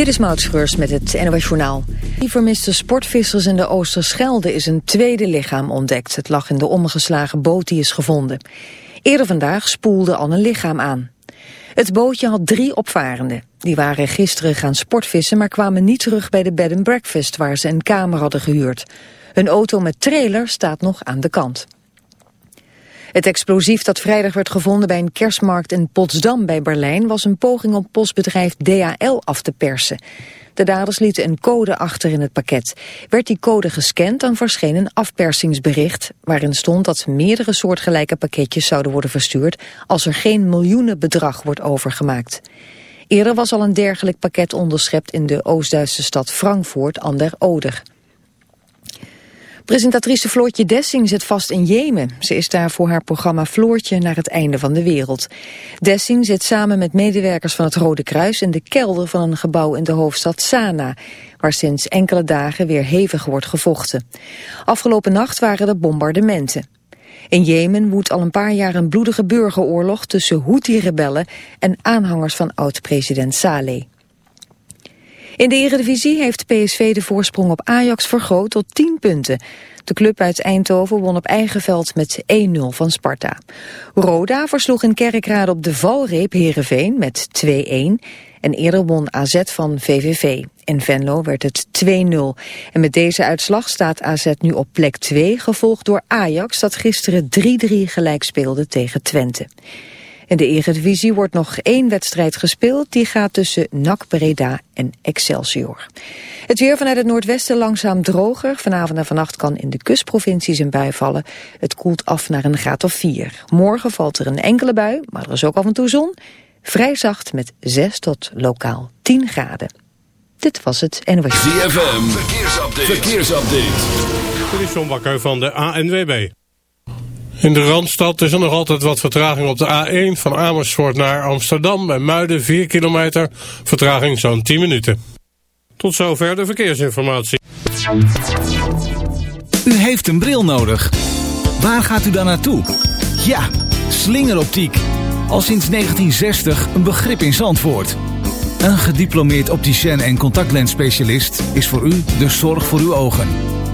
Dit is Maud Schreurs met het NOS Journaal. Die vermiste sportvissers in de Oosterschelde is een tweede lichaam ontdekt. Het lag in de omgeslagen boot die is gevonden. Eerder vandaag spoelde al een lichaam aan. Het bootje had drie opvarenden. Die waren gisteren gaan sportvissen, maar kwamen niet terug bij de bed and breakfast waar ze een kamer hadden gehuurd. Een auto met trailer staat nog aan de kant. Het explosief dat vrijdag werd gevonden bij een kerstmarkt in Potsdam bij Berlijn was een poging om postbedrijf DHL af te persen. De daders lieten een code achter in het pakket. Werd die code gescand, dan verscheen een afpersingsbericht... waarin stond dat meerdere soortgelijke pakketjes zouden worden verstuurd... als er geen miljoenenbedrag wordt overgemaakt. Eerder was al een dergelijk pakket onderschept in de Oost-Duitse stad Frankfurt an der Oder. Presentatrice Floortje Dessing zit vast in Jemen. Ze is daar voor haar programma Floortje naar het einde van de wereld. Dessing zit samen met medewerkers van het Rode Kruis in de kelder van een gebouw in de hoofdstad Sanaa, waar sinds enkele dagen weer hevig wordt gevochten. Afgelopen nacht waren er bombardementen. In Jemen woedt al een paar jaar een bloedige burgeroorlog tussen Houthi-rebellen en aanhangers van oud-president Saleh. In de Eredivisie heeft PSV de voorsprong op Ajax vergroot tot 10 punten. De club uit Eindhoven won op eigen veld met 1-0 van Sparta. Roda versloeg in Kerkrade op de valreep Heerenveen met 2-1. En eerder won AZ van VVV. In Venlo werd het 2-0. En met deze uitslag staat AZ nu op plek 2, gevolgd door Ajax dat gisteren 3-3 gelijk speelde tegen Twente. In de Eredivisie wordt nog één wedstrijd gespeeld. Die gaat tussen NAC Breda en Excelsior. Het weer vanuit het noordwesten langzaam droger. Vanavond en vannacht kan in de kustprovincies een bui vallen. Het koelt af naar een graad of 4. Morgen valt er een enkele bui, maar er is ook af en toe zon. Vrij zacht met 6 tot lokaal 10 graden. Dit was het NOS. ZFM, verkeersupdate. verkeersupdate. Dit is John Bakker van de ANWB. In de Randstad is er nog altijd wat vertraging op de A1 van Amersfoort naar Amsterdam. Bij Muiden 4 kilometer, vertraging zo'n 10 minuten. Tot zover de verkeersinformatie. U heeft een bril nodig. Waar gaat u dan naartoe? Ja, slingeroptiek. Al sinds 1960 een begrip in Zandvoort. Een gediplomeerd opticien en contactlensspecialist is voor u de zorg voor uw ogen.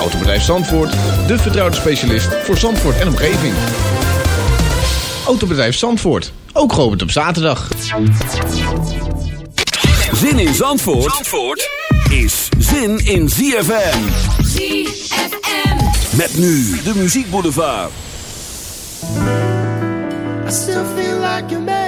Autobedrijf Zandvoort, de vertrouwde specialist voor Zandvoort en omgeving. Autobedrijf Zandvoort, ook geopend op zaterdag. Zin in Zandvoort, Zandvoort is zin in ZFM. ZFM. Met nu de Muziek Boulevard. I still feel like a man.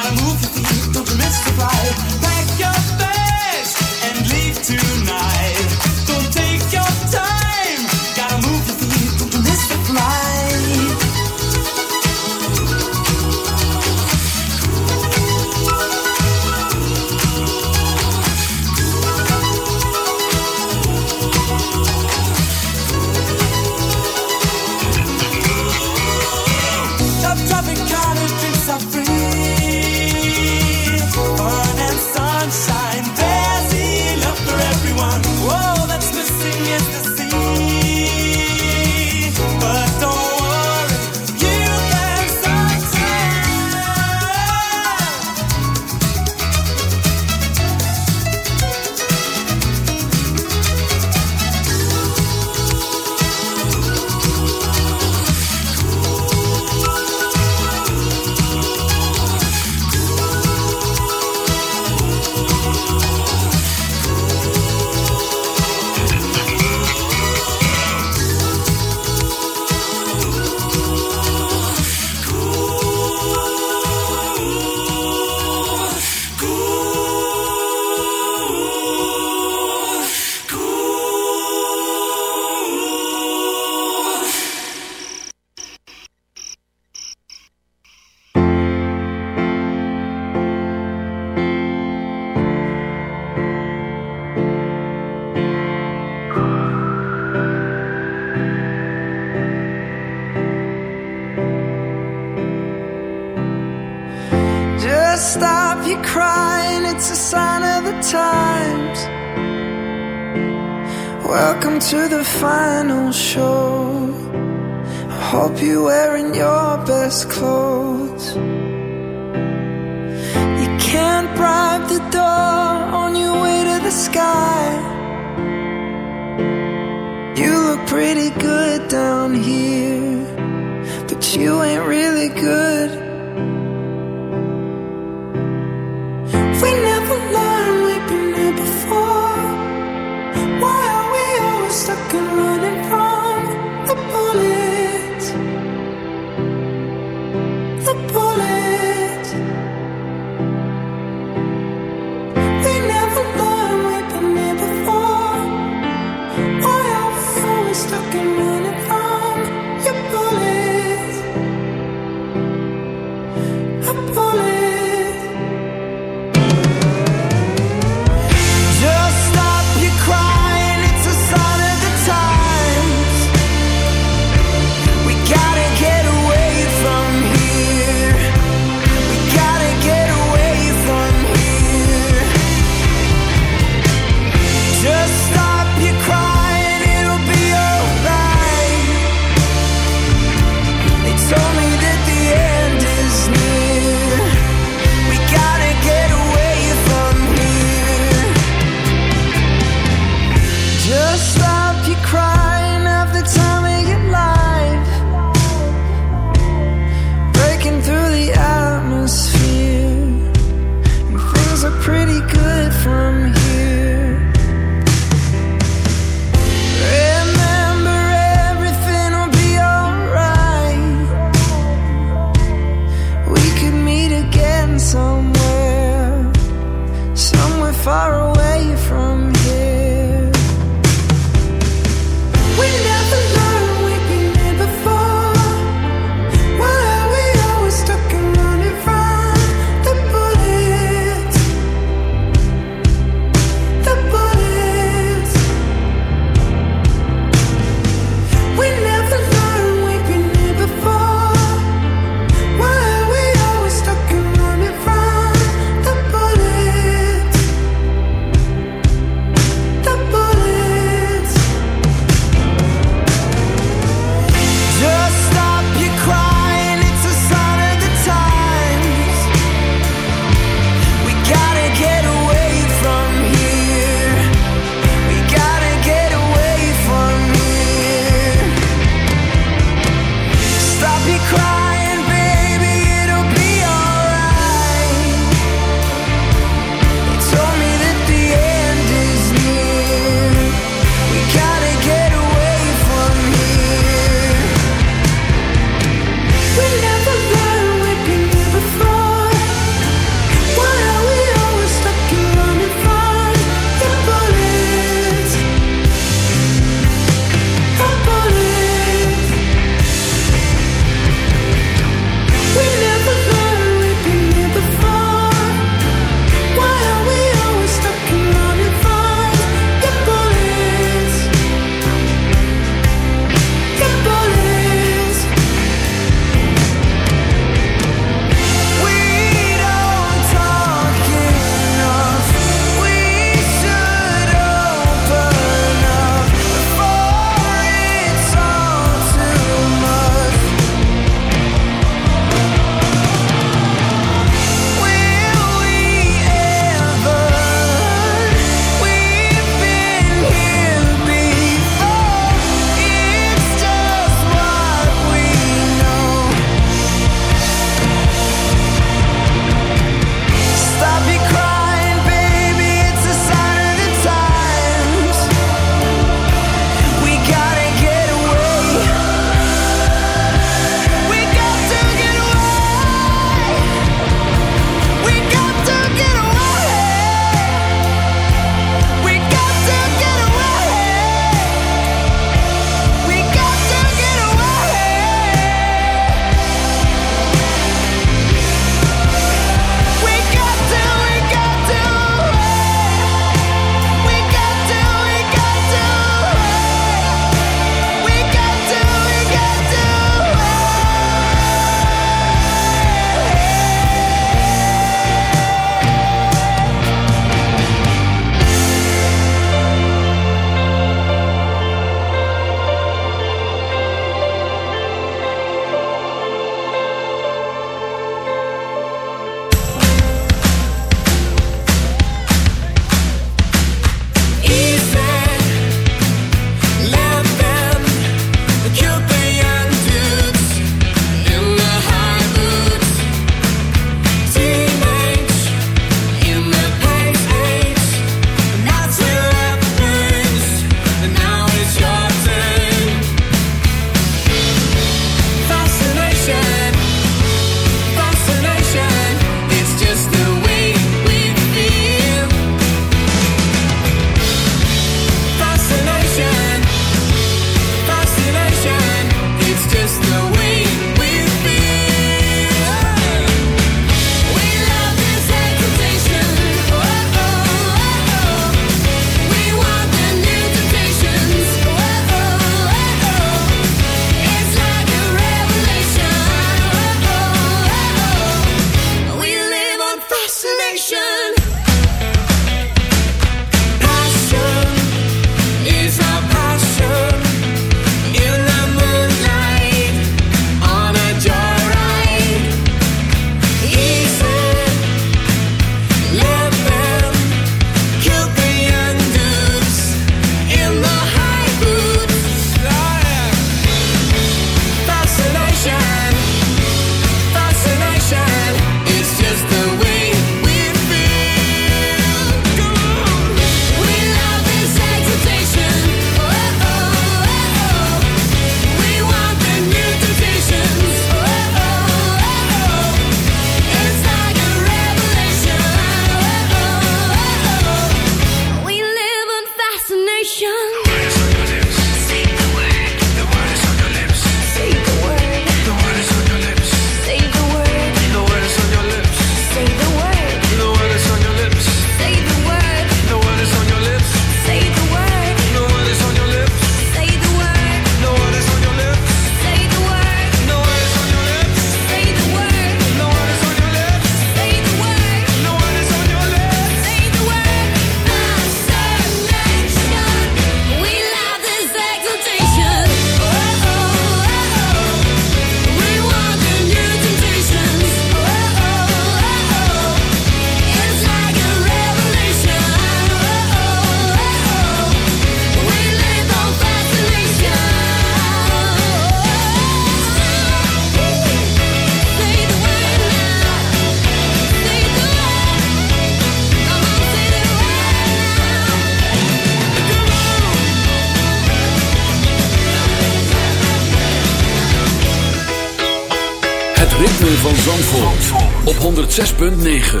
106.9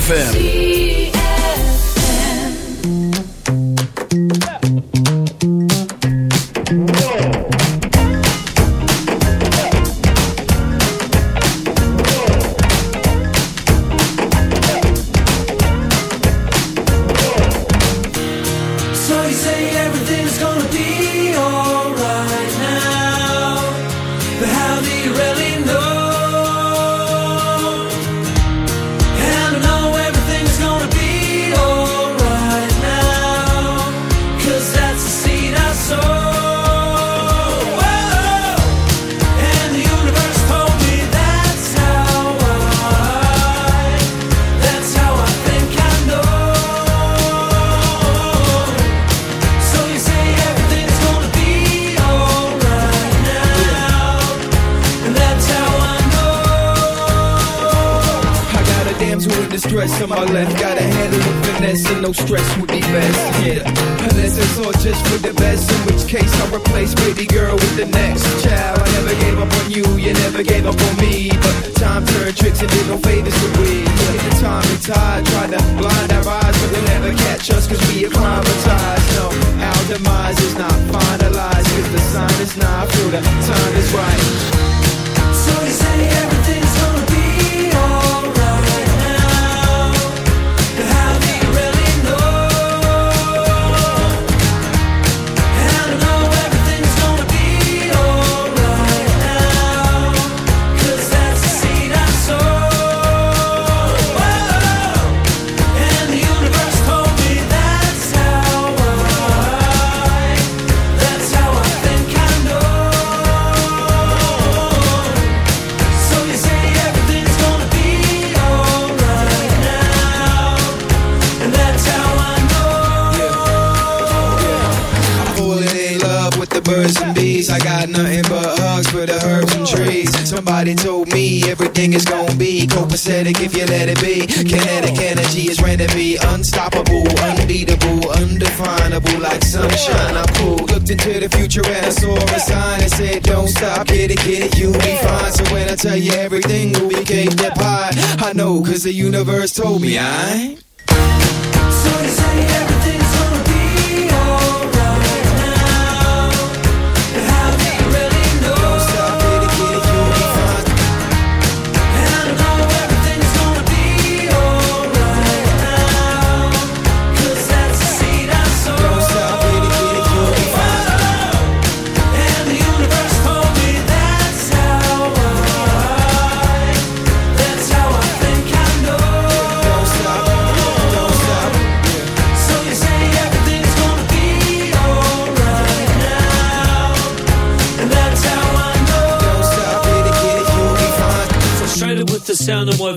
FM. copacetic if you let it be. Kinetic energy is ready to be unstoppable, unbeatable, undefinable, like sunshine. I'm cool. Looked into the future and I saw a sign that said, Don't stop, get it, get it, you'll be fine. So when I tell you everything will be cake pie, I know, cause the universe told me I. So you say everything.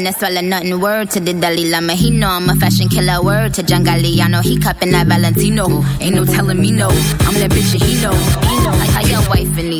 Girl, no swallow nothing. Word to the Dalai Lama, he know I'm a fashion killer. Word to John Galliano, he cupping that Valentino. Ain't no telling me no, I'm that bitch and he know. He know. Like your wife these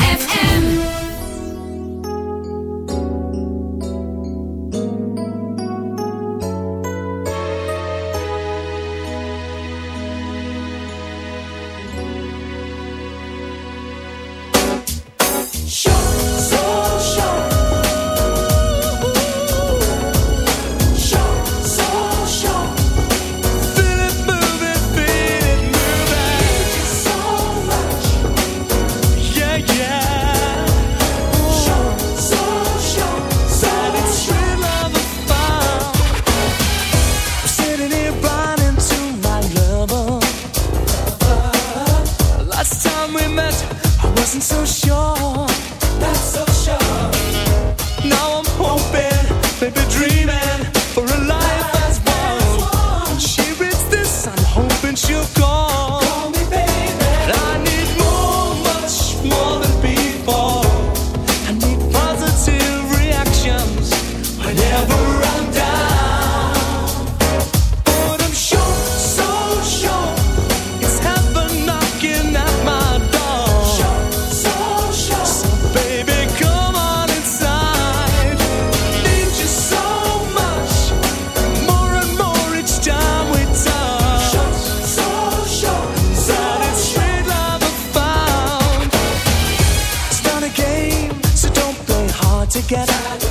together.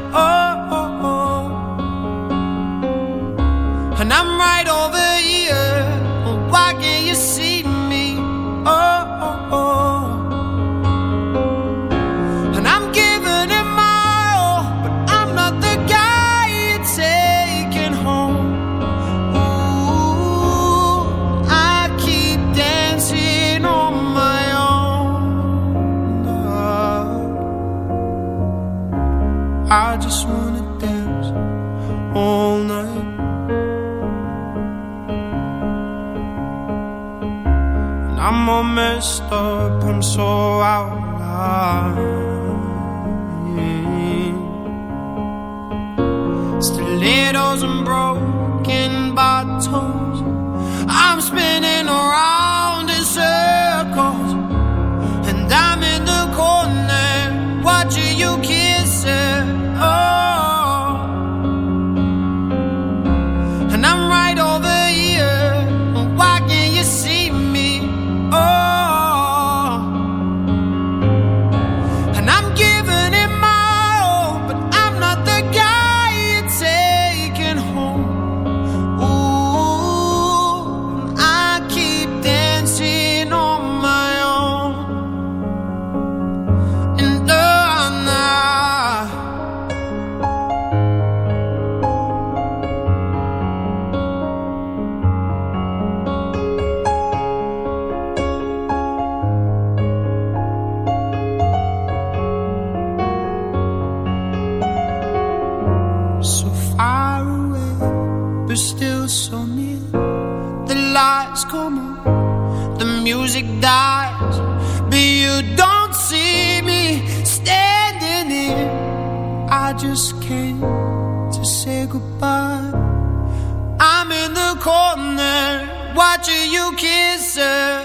so out Stilettos and broken bottles. I'm spinning around. watching you kiss her.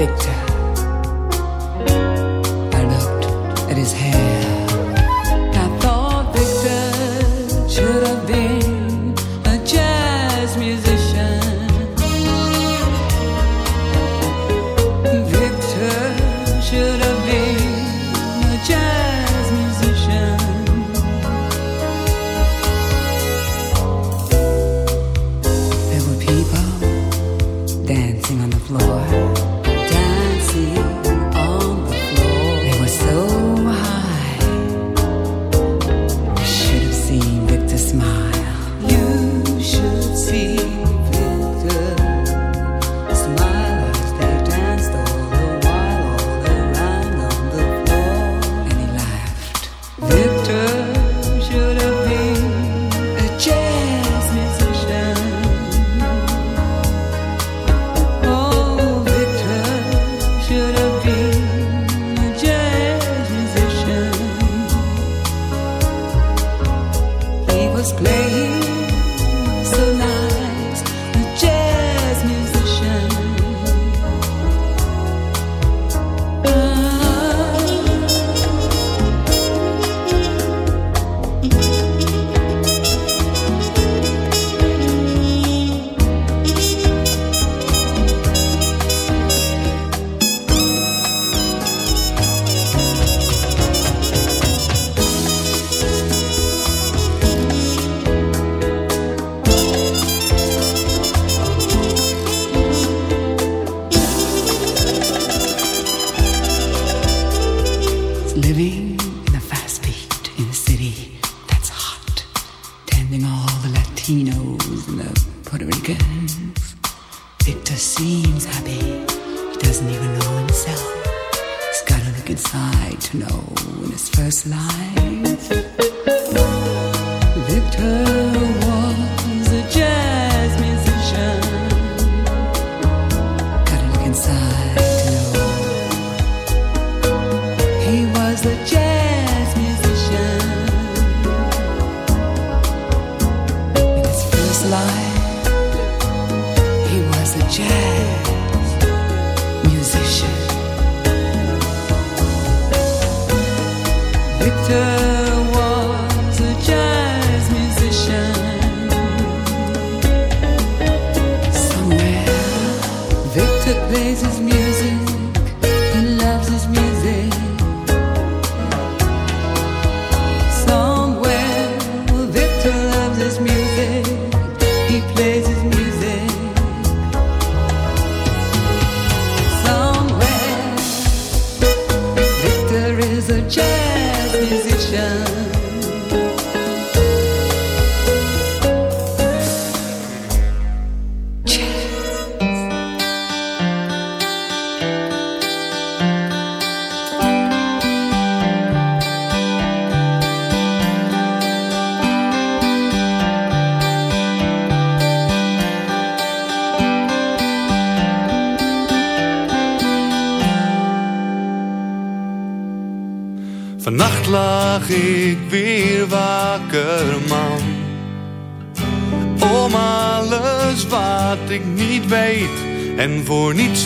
victor. all the Latinos and the Puerto Ricans. Victor seems happy. He doesn't even know himself. He's got to look inside to know in his first life. Victor.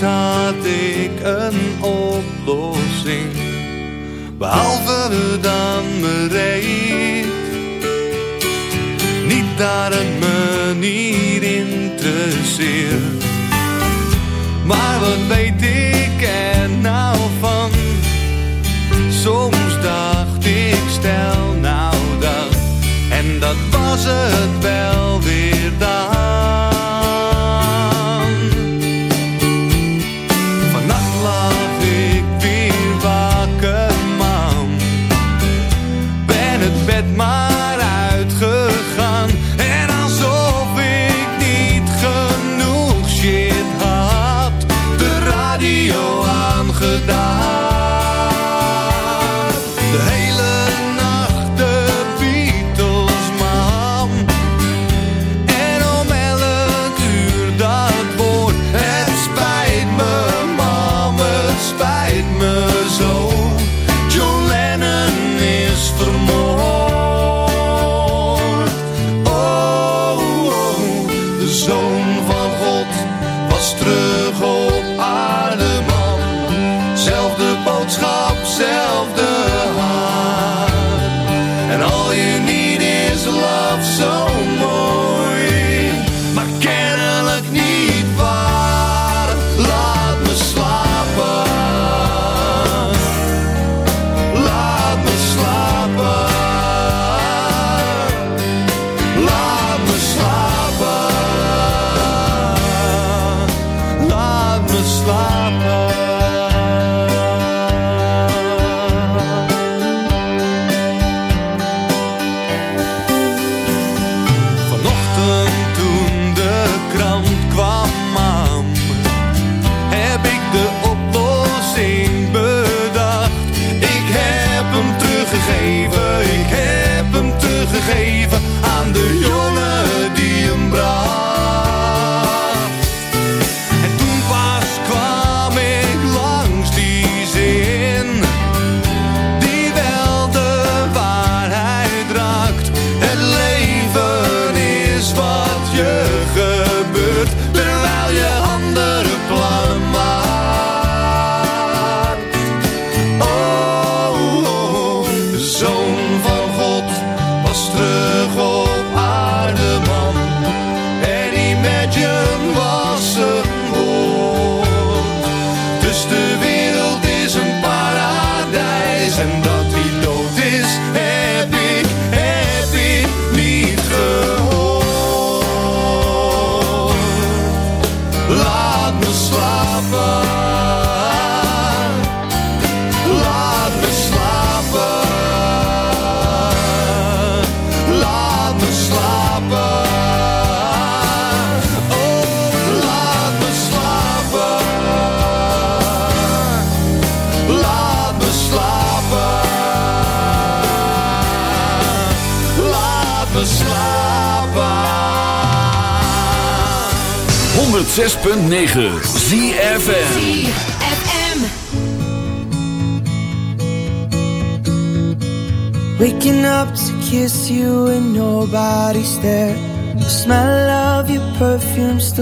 had ik een oplossing, behalve dan bereid. Niet daar een te interesseert, maar wat weet ik er nou van? Soms dacht ik, stel nou dat, en dat was het wel weer daar.